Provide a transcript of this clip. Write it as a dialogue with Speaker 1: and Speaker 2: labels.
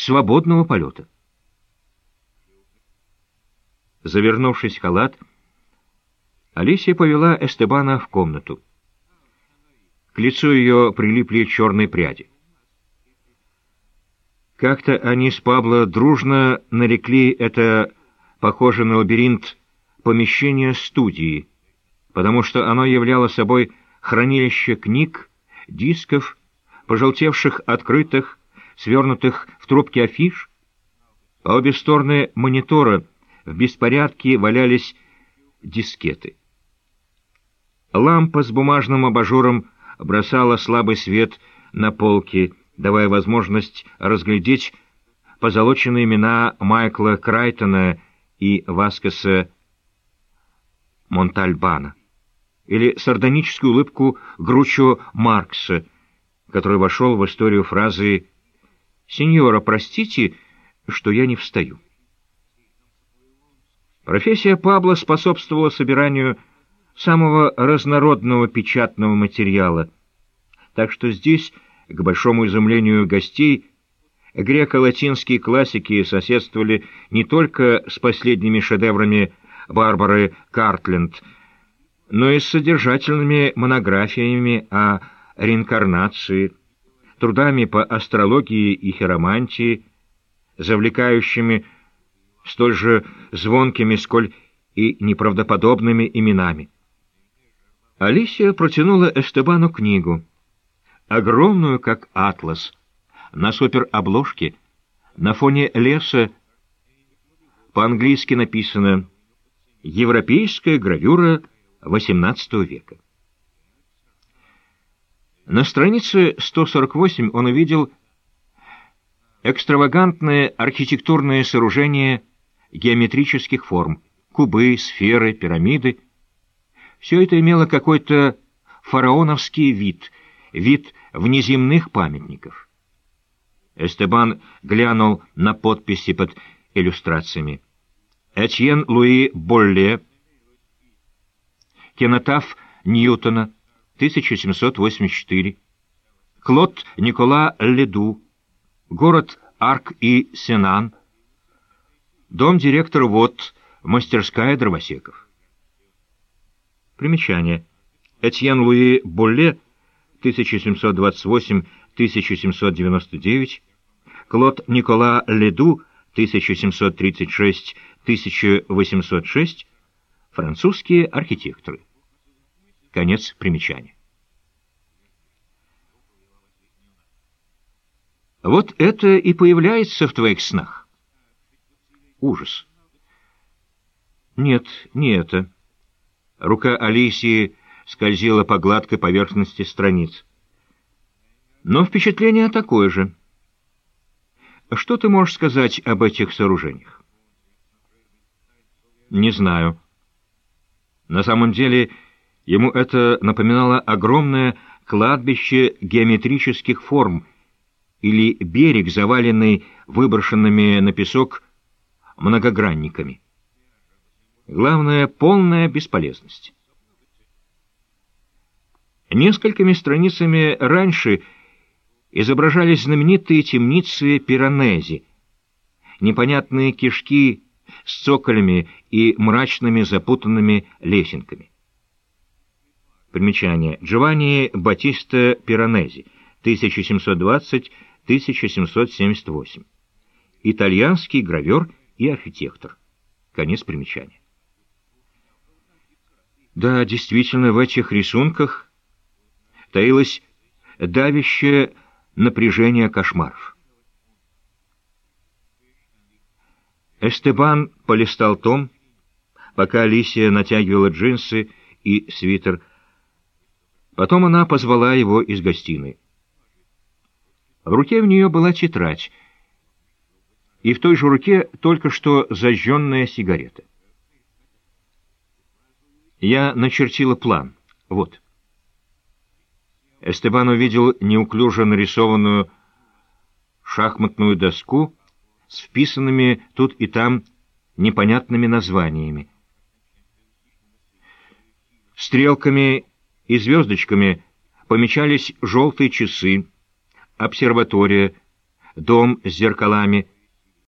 Speaker 1: свободного полета. Завернувшись в халат, Алисия повела Эстебана в комнату. К лицу ее прилипли черные пряди. Как-то они с Пабло дружно нарекли это, похоже на лабиринт, помещение студии, потому что оно являло собой хранилище книг, дисков, пожелтевших открытых, свернутых в трубки афиш. По обе стороны монитора в беспорядке валялись дискеты. Лампа с бумажным абажуром бросала слабый свет на полки, давая возможность разглядеть позолоченные имена Майкла Крайтона и Васкеса Монтальбана, или сардоническую улыбку Гручо Маркса, который вошел в историю фразы «Сеньора, простите, что я не встаю». Профессия Пабло способствовала собиранию самого разнородного печатного материала, так что здесь, к большому изумлению гостей, греко-латинские классики соседствовали не только с последними шедеврами Барбары Картленд, но и с содержательными монографиями о реинкарнации, трудами по астрологии и хиромантии, завлекающими столь же звонкими, сколь и неправдоподобными именами. Алисия протянула Эстебану книгу, огромную, как атлас, на суперобложке, на фоне леса, по-английски написано «Европейская гравюра XVIII века». На странице 148 он увидел экстравагантное архитектурное сооружение геометрических форм, кубы, сферы, пирамиды — все это имело какой-то фараоновский вид, вид внеземных памятников. Эстебан глянул на подписи под иллюстрациями. Этьен Луи Болле, Кенотаф Ньютона, 1784, Клод Никола Леду, город Арк и Сенан, дом директора ВОД, мастерская дровосеков. Примечание. Этьен Луи Болле, 1728-1799, Клод Никола Леду, 1736-1806, французские архитекторы. Конец примечания. Вот это и появляется в твоих снах. Ужас. Нет, не это. Рука Алисии скользила по гладкой поверхности страниц. Но впечатление такое же. Что ты можешь сказать об этих сооружениях? Не знаю. На самом деле, ему это напоминало огромное кладбище геометрических форм или берег, заваленный выброшенными на песок многогранниками. Главное — полная бесполезность. Несколькими страницами раньше изображались знаменитые темницы Пиранези, непонятные кишки с цоколями и мрачными запутанными лесенками. Примечание. Джованни Батиста Пиранези, 1720-1778. Итальянский гравер и архитектор. Конец примечания. Да, действительно, в этих рисунках таилось давящее напряжение кошмаров. Эстебан полистал том, пока Алисия натягивала джинсы и свитер. Потом она позвала его из гостиной. В руке у нее была тетрадь, и в той же руке только что зажженная сигарета. Я начертила план. Вот. Эстебан увидел неуклюже нарисованную шахматную доску с вписанными тут и там непонятными названиями. Стрелками и звездочками помечались желтые часы, обсерватория, дом с зеркалами —